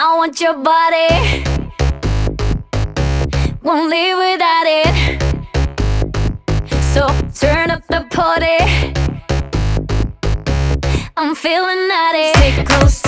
I want your body. Won't live without it. So turn up the party. I'm feeling naughty. Stay close.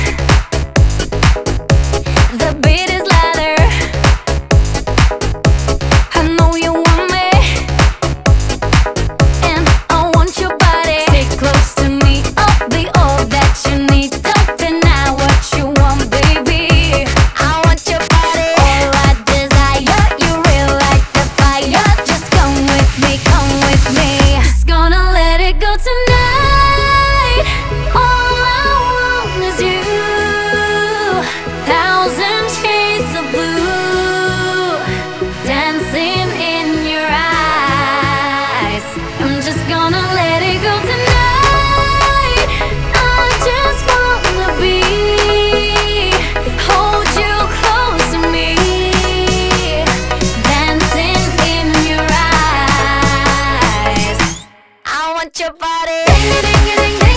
your body.